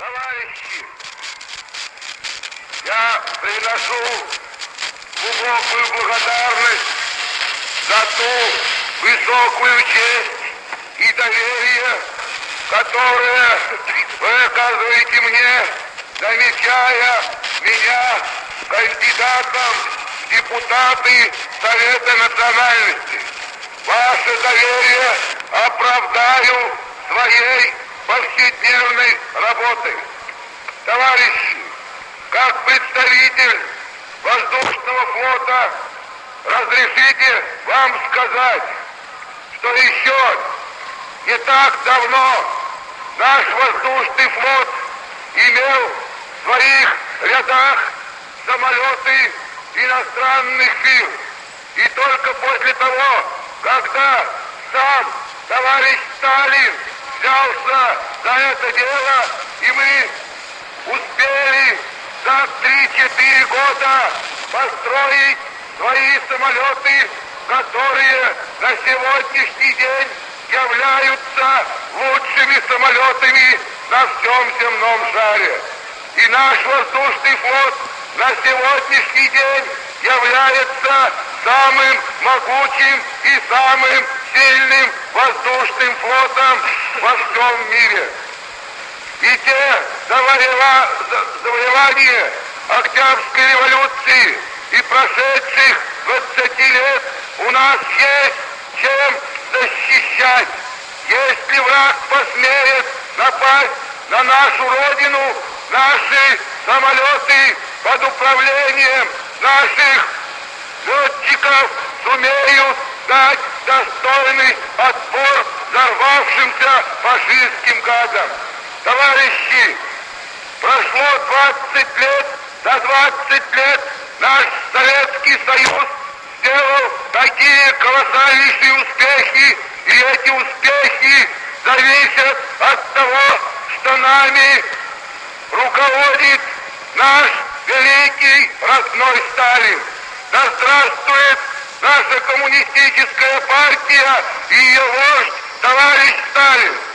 Товарищи, я приношу глубокую благодарность за ту высокую честь и доверие, которое вы оказываете мне, замечая меня кандидатом в депутаты Совета национальности. Ваше доверие оправдаю своей повседневной работой. Товарищи, как представитель воздушного флота, разрешите вам сказать, что еще не так давно наш воздушный флот имел в своих рядах самолеты иностранных фирм. И только после того, когда сам товарищ Сталин взялся за это дело, и мы успели за 3-4 года построить свои самолеты, которые на сегодняшний день являются лучшими самолетами на всем земном шаре. И наш воздушный флот на сегодняшний день является самым могучим и самым сильным воздушным флотом во всем мире. И те завоевания Октябрьской революции и прошедших 20 лет у нас есть чем защищать. Если враг посмеет напасть на нашу родину, наши самолеты под управлением наших летчиков дать достойный отпор взорвавшимся фашистским гадам. Товарищи, прошло 20 лет, за 20 лет наш Советский Союз сделал такие колоссальнейшие успехи, и эти успехи зависят от того, что нами руководит наш великий родной Сталин. Да здравствует наша коммунистическая партия и ее вождь товарищ Сталин.